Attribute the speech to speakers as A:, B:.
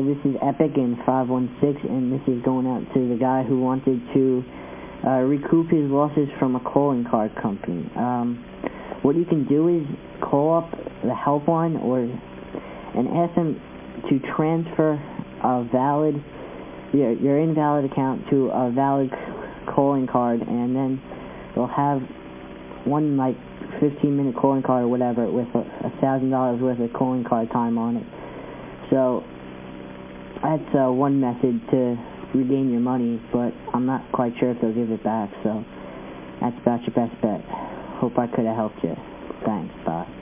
A: This is Epic in 516, and this is going out to the guy who wanted to uh, recoup his losses from a calling card company. Um, what you can do is call up the helpline or and ask them to transfer a valid your, your invalid account to a valid calling card, and then they'll have one like 15 minute calling card or whatever with a thousand dollars worth of calling card time on it. So that's uh, one method to regain your money, but I'm not quite sure if they'll give it back, so that's about your best bet. Hope I could have helped you. Thanks. Bye.